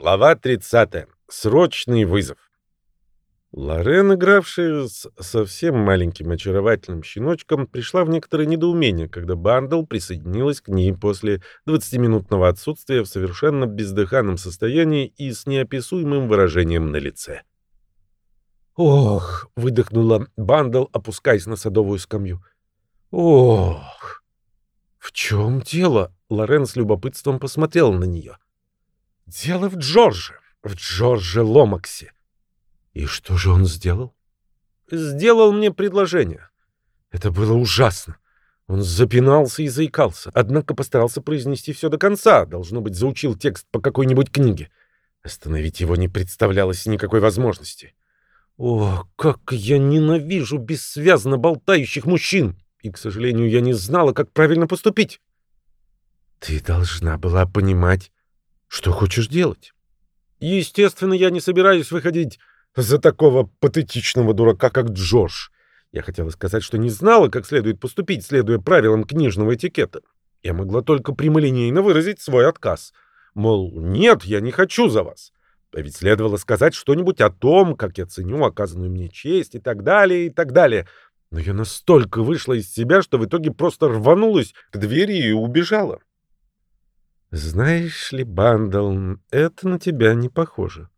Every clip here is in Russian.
Глава 30. Срочный вызов. Лорен, игравшая с совсем маленьким очаровательным щеночком, пришла в некоторое недоумение, когда Бандл присоединилась к ней после 20-минутного отсутствия в совершенно бездыханном состоянии и с неописуемым выражением на лице. «Ох!» — выдохнула Бандл, опускаясь на садовую скамью. «Ох!» «В чем дело?» — Лорен с любопытством посмотрела на нее. — Дело в Джордже, в Джордже Ломаксе. И что же он сделал? Сделал мне предложение. Это было ужасно. Он запинался и заикался, однако постарался произнести все до конца, должно быть, заучил текст по какой-нибудь книге. Остановить его не представлялось никакой возможности. О, как я ненавижу бессвязно болтающих мужчин! И, к сожалению, я не знала, как правильно поступить. Ты должна была понимать, что хочешь делать? Естественно, я не собираюсь выходить за такого патетичного дурака, как Джордж. Я хотела сказать, что не знала, как следует поступить, следуя правилам книжного этикета. Я могла только прямолинейно выразить свой отказ. Мол, нет, я не хочу за вас. А ведь следовало сказать что-нибудь о том, как я ценю оказанную мне честь и так далее, и так далее. Но я настолько вышла из себя, что в итоге просто рванулась к двери и убежала. Знаешь ли, Бандл, это на тебя не похоже.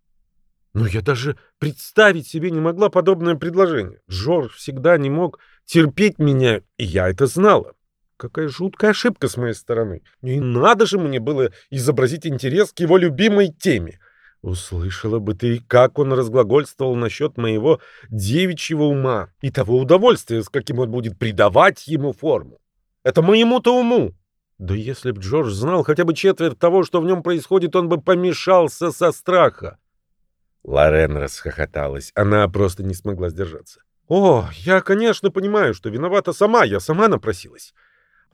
Но я даже представить себе не могла подобное предложение. Джордж всегда не мог терпеть меня, и я это знала. Какая жуткая ошибка с моей стороны. И надо же мне было изобразить интерес к его любимой теме. Услышала бы ты, как он разглагольствовал насчет моего девичьего ума и того удовольствия, с каким он будет придавать ему форму. Это моему-то уму. Да если б Джордж знал хотя бы четверть того, что в нем происходит, он бы помешался со страха. Лорен расхохоталась. Она просто не смогла сдержаться. «О, я, конечно, понимаю, что виновата сама. Я сама напросилась».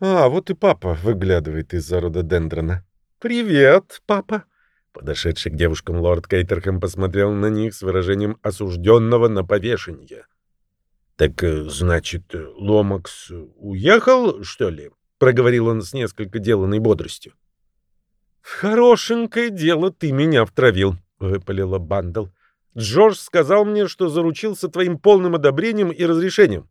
«А, вот и папа выглядывает из-за рододендрона». «Привет, папа». Подошедший к девушкам лорд Кейтерхэм посмотрел на них с выражением осужденного на повешение. «Так, э, значит, Ломакс уехал, что ли?» — проговорил он с несколько деланной бодростью. «В хорошенькое дело ты меня втравил», — выпалила Бандл. «Джордж сказал мне, что заручился твоим полным одобрением и разрешением».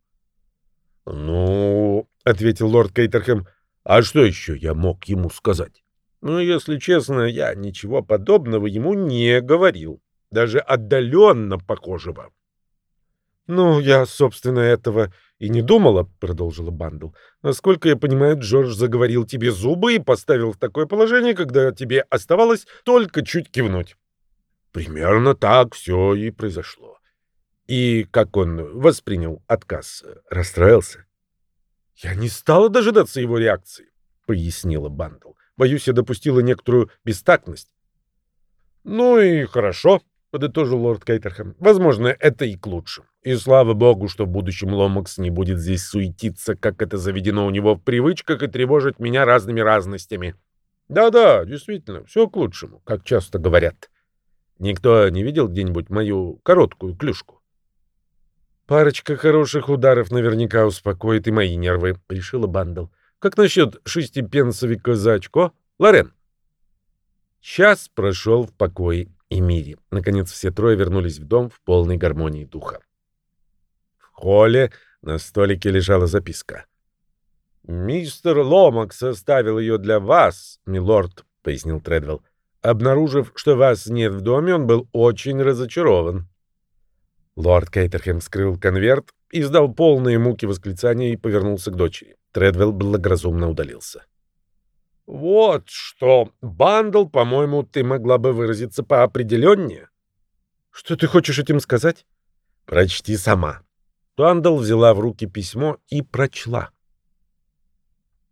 «Ну...» — ответил лорд Кейтерхэм. «А что еще я мог ему сказать?» «Ну, если честно, я ничего подобного ему не говорил. Даже отдаленно похожего». «Ну, я, собственно, этого и не думала», — продолжила Бандл. «Насколько я понимаю, Джордж заговорил тебе зубы и поставил в такое положение, когда тебе оставалось только чуть кивнуть». Примерно так все и произошло. И как он воспринял отказ? Расстроился? «Я не стала дожидаться его реакции», — пояснила Бандл. «Боюсь, я допустила некоторую бестактность». «Ну и хорошо», — подытожил лорд Кейтерхэм. «Возможно, это и к лучшему. И слава богу, что в будущем Ломакс не будет здесь суетиться, как это заведено у него в привычках, и тревожить меня разными разностями. Да-да, действительно, все к лучшему, как часто говорят. Никто не видел где-нибудь мою короткую клюшку?» «Парочка хороших ударов наверняка успокоит и мои нервы», — решила Бандл. «Как насчет шестипенсовика за очко, Лорен?» Час прошел в покое и мире. Наконец все трое вернулись в дом в полной гармонии духа. В холле на столике лежала записка. «Мистер Ломак составил ее для вас, милорд», — пояснил Тредвелл. «Обнаружив, что вас нет в доме, он был очень разочарован». Лорд Кейтерхем вскрыл конверт, издал полные муки восклицания и повернулся к дочери. Тредвелл благоразумно удалился. «Вот что, Бандл, по-моему, ты могла бы выразиться поопределеннее». «Что ты хочешь этим сказать?» «Прочти сама». Бандл взяла в руки письмо и прочла.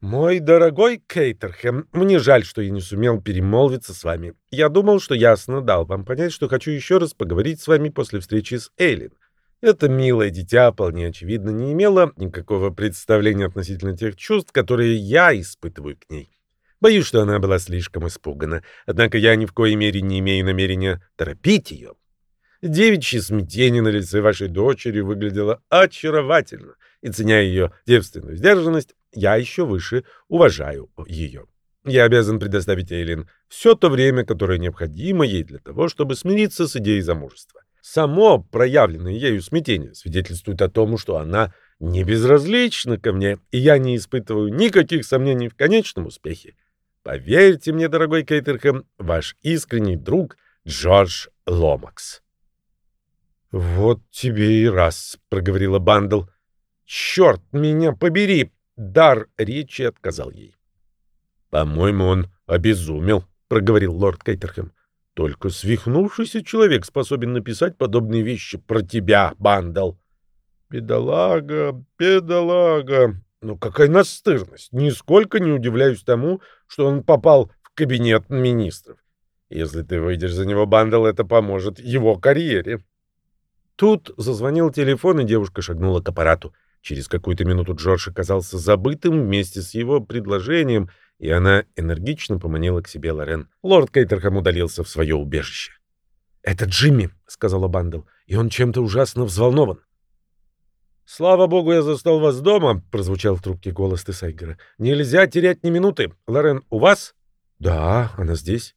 «Мой дорогой Кейтерхэм, мне жаль, что я не сумел перемолвиться с вами. Я думал, что ясно дал вам понять, что хочу еще раз поговорить с вами после встречи с Эйлин. Это милое дитя, вполне очевидно, не имело никакого представления относительно тех чувств, которые я испытываю к ней. Боюсь, что она была слишком испугана. Однако я ни в коей мере не имею намерения торопить ее. Девичье смятение на лице вашей дочери выглядело очаровательно, и, ценя ее девственную сдержанность, я еще выше уважаю ее. Я обязан предоставить Эйлин все то время, которое необходимо ей для того, чтобы смириться с идеей замужества. Само проявленное ею смятение свидетельствует о том, что она не безразлична ко мне, и я не испытываю никаких сомнений в конечном успехе. Поверьте мне, дорогой Кейтерхэм, ваш искренний друг Джордж Ломакс. «Вот тебе и раз», — проговорила Бандл. «Черт меня побери!» — дар речи отказал ей. «По-моему, он обезумел», — проговорил лорд Кейтерхэм. «Только свихнувшийся человек способен написать подобные вещи про тебя, Бандл». «Бедолага, бедолага!» Ну какая настырность! Нисколько не удивляюсь тому, что он попал в кабинет министров. Если ты выйдешь за него, Бандл, это поможет его карьере. Тут зазвонил телефон, и девушка шагнула к аппарату. Через какую-то минуту Джордж оказался забытым вместе с его предложением, и она энергично поманила к себе Лорен. Лорд Кейтерхэм удалился в свое убежище. «Это Джимми», — сказала Бандл, — «и он чем-то ужасно взволнован. «Слава богу, я застал вас дома», — прозвучал в трубке голос Тесайгера. «Нельзя терять ни минуты. Лорен, у вас?» «Да, она здесь».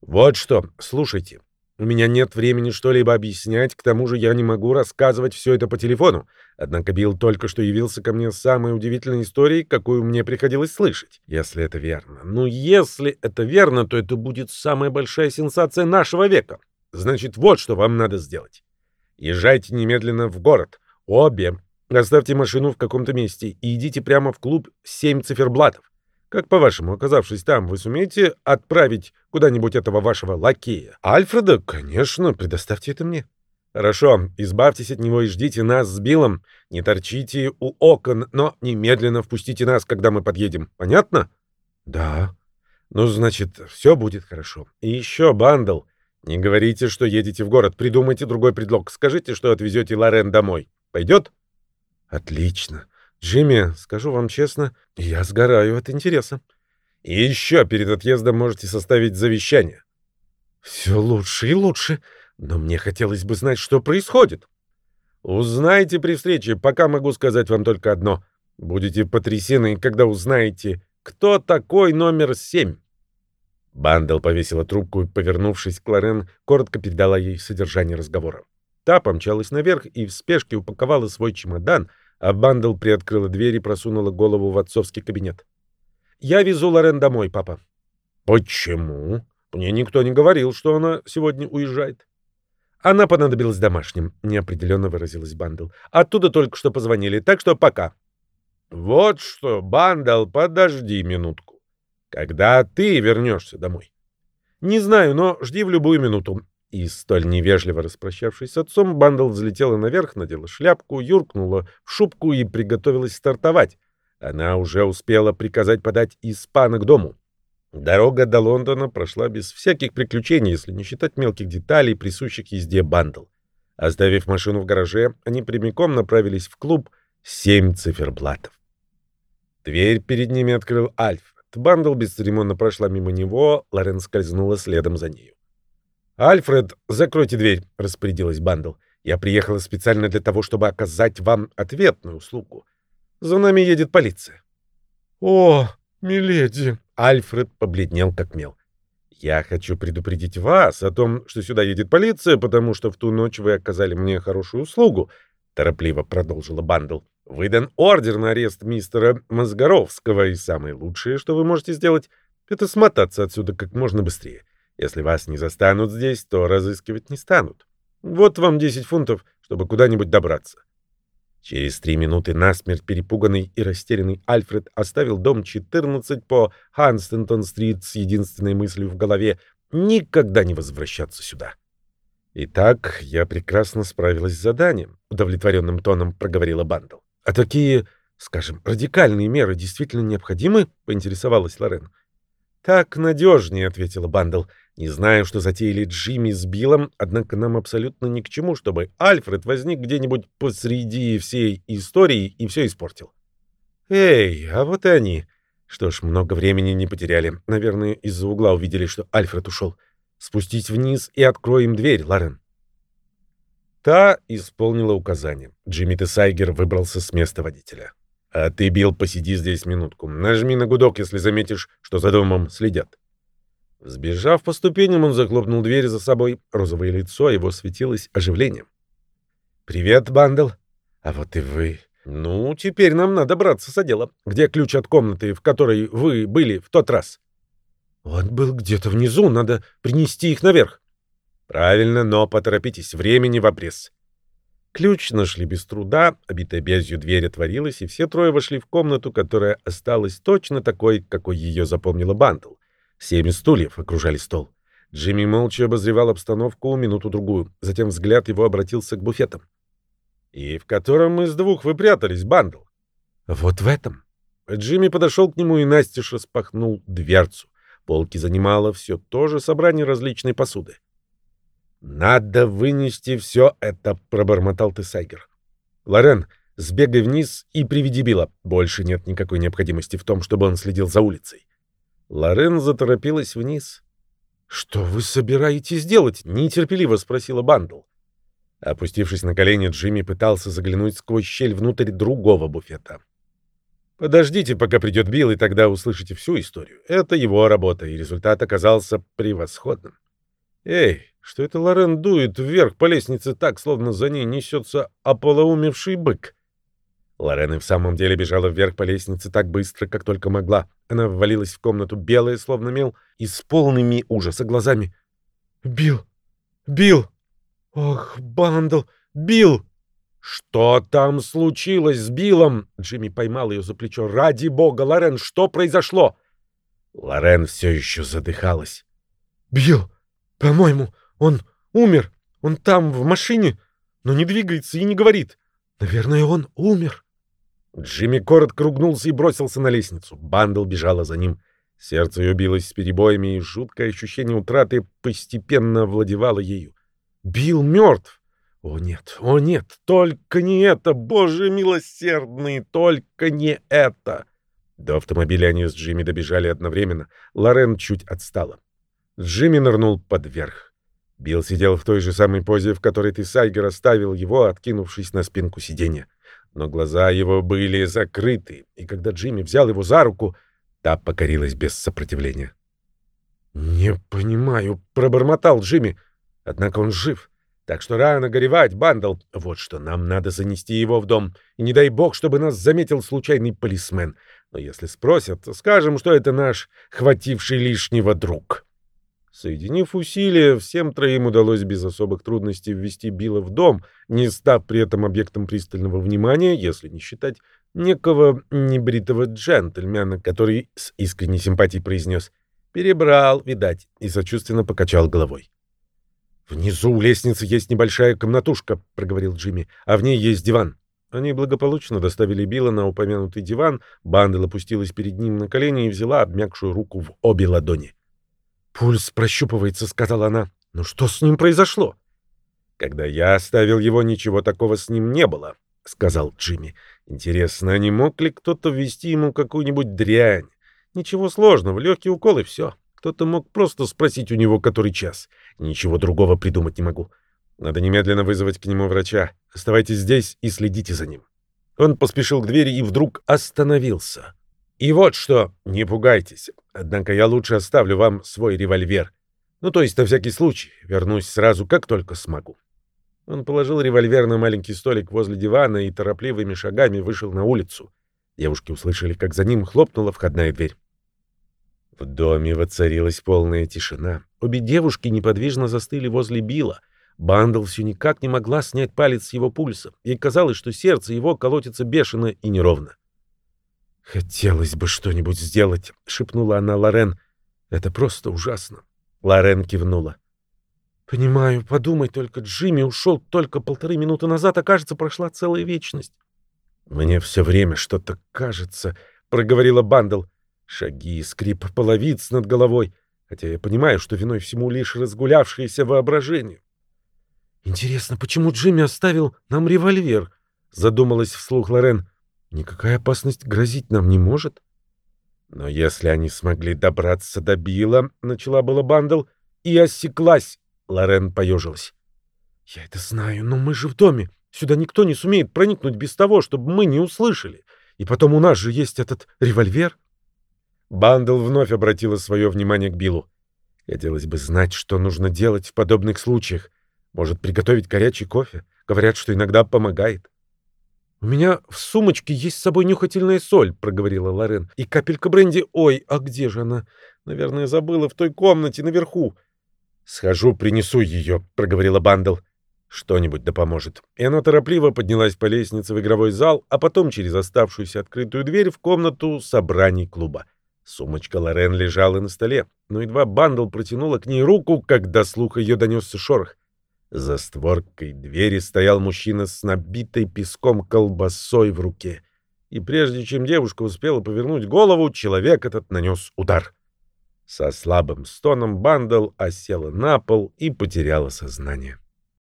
«Вот что, слушайте. У меня нет времени что-либо объяснять, к тому же я не могу рассказывать все это по телефону. Однако Билл только что явился ко мне с самой удивительной историей, какую мне приходилось слышать, если это верно. Ну, если это верно, то это будет самая большая сенсация нашего века. Значит, вот что вам надо сделать. Езжайте немедленно в город». Обе. Оставьте машину в каком-то месте и идите прямо в клуб «Семь циферблатов». Как по-вашему, оказавшись там, вы сумеете отправить куда-нибудь этого вашего лакея? Альфреда? Конечно, предоставьте это мне. Хорошо, избавьтесь от него и ждите нас с Биллом. Не торчите у окон, но немедленно впустите нас, когда мы подъедем. Понятно? Да. Ну, значит, все будет хорошо. И еще, Бандл, не говорите, что едете в город. Придумайте другой предлог. Скажите, что отвезете Лорен домой. Пойдет? Отлично. Джимми, скажу вам честно, я сгораю от интереса. И еще перед отъездом можете составить завещание. Все лучше и лучше, но мне хотелось бы знать, что происходит. Узнаете при встрече, пока могу сказать вам только одно. Будете потрясены, когда узнаете, кто такой номер семь. Бандел повесила трубку и, повернувшись к Лорен, коротко передала ей содержание разговора. Та помчалась наверх и в спешке упаковала свой чемодан, а Бандл приоткрыла дверь и просунула голову в отцовский кабинет. «Я везу Лорен домой, папа». «Почему? Мне никто не говорил, что она сегодня уезжает». «Она понадобилась домашним», — неопределенно выразилась Бандл. «Оттуда только что позвонили, так что пока». «Вот что, Бандл, подожди минутку. Когда ты вернешься домой?» «Не знаю, но жди в любую минуту. И, столь невежливо распрощавшись с отцом, Бандл взлетела наверх, надела шляпку, юркнула в шубку и приготовилась стартовать. Она уже успела приказать подать испана к дому. Дорога до Лондона прошла без всяких приключений, если не считать мелких деталей, присущих езде Бандл. Оставив машину в гараже, они прямиком направились в клуб «Семь циферблатов». Дверь перед ними открыл Альфред. Бандл бесцеремонно прошла мимо него, Лорен скользнула следом за нею. «Альфред, закройте дверь», — распорядилась Бандл. «Я приехала специально для того, чтобы оказать вам ответную услугу. За нами едет полиция». «О, миледи!» — Альфред побледнел как мел. «Я хочу предупредить вас о том, что сюда едет полиция, потому что в ту ночь вы оказали мне хорошую услугу», — торопливо продолжила Бандл. «Выдан ордер на арест мистера Мозгоровского, и самое лучшее, что вы можете сделать, — это смотаться отсюда как можно быстрее. Если вас не застанут здесь, то разыскивать не станут. Вот вам 10 фунтов, чтобы куда-нибудь добраться. Через три минуты насмерть перепуганный и растерянный Альфред оставил дом 14 по Ханстентон-стрит с единственной мыслью в голове — никогда не возвращаться сюда. «Итак, я прекрасно справилась с заданием», — удовлетворенным тоном проговорила Бандл. «А такие, скажем, радикальные меры действительно необходимы?» — поинтересовалась Лорен. «Так надежнее», — ответила Бандл. Не знаю, что затеяли Джимми с Биллом, однако нам абсолютно ни к чему, чтобы Альфред возник где-нибудь посреди всей истории и все испортил. Эй, а вот и они. Что ж, много времени не потеряли. Наверное, из-за угла увидели, что Альфред ушел. Спустить вниз и откроем дверь, Лорен. Та исполнила указание. Джимми Тесайгер выбрался с места водителя. А ты, Билл, посиди здесь минутку. Нажми на гудок, если заметишь, что за домом следят. Сбежав по ступеням, он захлопнул дверь за собой. Розовое лицо его светилось оживлением. «Привет, Бандл. А вот и вы. Ну, теперь нам надо браться за дело. Где ключ от комнаты, в которой вы были в тот раз?» «Он был где-то внизу. Надо принести их наверх». «Правильно, но поторопитесь. Времени в обрез». Ключ нашли без труда, обитая бязью дверь отворилась, и все трое вошли в комнату, которая осталась точно такой, какой ее запомнила Бандл. Семь стульев окружали стол. Джимми молча обозревал обстановку минуту-другую. Затем взгляд его обратился к буфетам. «И в котором из двух вы прятались, Бандл?» «Вот в этом». Джимми подошел к нему и настежь распахнул дверцу. Полки занимало все то же собрание различной посуды. «Надо вынести все это», — пробормотал Тесайгер. «Лорен, сбегай вниз и приведи Билла. Больше нет никакой необходимости в том, чтобы он следил за улицей». Лорен заторопилась вниз. «Что вы собираетесь делать?» — нетерпеливо спросила Бандл. Опустившись на колени, Джимми пытался заглянуть сквозь щель внутрь другого буфета. «Подождите, пока придет Билл, и тогда услышите всю историю. Это его работа, и результат оказался превосходным. Эй, что это Лорен дует вверх по лестнице так, словно за ней несется ополоумевший бык. Лорен и в самом деле бежала вверх по лестнице так быстро, как только могла. Она ввалилась в комнату белая, словно мел, и с полными ужаса глазами. «Билл! Билл! Ох, Бандл! Билл!» «Что там случилось с Биллом?» Джимми поймал ее за плечо. «Ради бога, Лорен, что произошло?» Лорен все еще задыхалась. «Билл, по-моему, он умер. Он там, в машине, но не двигается и не говорит. Наверное, он умер. Джимми коротко ругнулся и бросился на лестницу. Бандл бежала за ним. Сердце ее билось с перебоями, и жуткое ощущение утраты постепенно овладевало ею. Бил мертв. О нет, о нет, только не это, боже милосердный, только не это. До автомобиля они с Джимми добежали одновременно. Лорен чуть отстала. Джимми нырнул под верх. Билл сидел в той же самой позе, в которой ты, Сайгер, оставил его, откинувшись на спинку сиденья. Но глаза его были закрыты, и когда Джимми взял его за руку, та покорилась без сопротивления. «Не понимаю», — пробормотал Джимми. «Однако он жив. Так что рано горевать, Бандл. Вот что, нам надо занести его в дом. И не дай бог, чтобы нас заметил случайный полисмен. Но если спросят, скажем, что это наш хвативший лишнего друг». Соединив усилия, всем троим удалось без особых трудностей ввести Билла в дом, не став при этом объектом пристального внимания, если не считать некого небритого джентльмена, который с искренней симпатией произнес «перебрал, видать», и сочувственно покачал головой. «Внизу у лестницы есть небольшая комнатушка», — проговорил Джимми, — «а в ней есть диван». Они благополучно доставили Билла на упомянутый диван, Бандел опустилась перед ним на колени и взяла обмякшую руку в обе ладони. «Пульс прощупывается», — сказала она. «Ну что с ним произошло?» «Когда я оставил его, ничего такого с ним не было», — сказал Джимми. «Интересно, не мог ли кто-то ввести ему какую-нибудь дрянь? Ничего сложного, легкий укол и все. Кто-то мог просто спросить у него, который час. Ничего другого придумать не могу. Надо немедленно вызвать к нему врача. Оставайтесь здесь и следите за ним». Он поспешил к двери и вдруг остановился. И вот что, не пугайтесь. Однако я лучше оставлю вам свой револьвер. Ну, то есть, на всякий случай, вернусь сразу, как только смогу. Он положил револьвер на маленький столик возле дивана и торопливыми шагами вышел на улицу. Девушки услышали, как за ним хлопнула входная дверь. В доме воцарилась полная тишина. Обе девушки неподвижно застыли возле Билла. Бандл все никак не могла снять палец с его пульса. Ей казалось, что сердце его колотится бешено и неровно. «Хотелось бы что-нибудь сделать», — шепнула она Лорен. «Это просто ужасно». Лорен кивнула. «Понимаю, подумай только, Джимми ушел только полторы минуты назад, а кажется, прошла целая вечность». «Мне все время что-то кажется», — проговорила Бандл. Шаги, скрип половиц над головой, хотя я понимаю, что виной всему лишь разгулявшееся воображение. «Интересно, почему Джимми оставил нам револьвер?» — задумалась вслух Лорен. Никакая опасность грозить нам не может. Но если они смогли добраться до Билла, начала была Бандл, и осеклась. Лорен поежилась. Я это знаю, но мы же в доме. Сюда никто не сумеет проникнуть без того, чтобы мы не услышали. И потом у нас же есть этот револьвер. Бандл вновь обратила свое внимание к Биллу. Хотелось бы знать, что нужно делать в подобных случаях. Может, приготовить горячий кофе? Говорят, что иногда помогает. «У меня в сумочке есть с собой нюхательная соль», — проговорила Лорен. «И капелька бренди. Ой, а где же она? Наверное, забыла в той комнате наверху». «Схожу, принесу ее», — проговорила Бандл. «Что-нибудь да поможет». И она торопливо поднялась по лестнице в игровой зал, а потом через оставшуюся открытую дверь в комнату собраний клуба. Сумочка Лорен лежала на столе, но едва Бандл протянула к ней руку, когда слух ее донесся шорох. За створкой двери стоял мужчина с набитой песком колбасой в руке. И прежде чем девушка успела повернуть голову, человек этот нанес удар. Со слабым стоном Бандл осела на пол и потеряла сознание.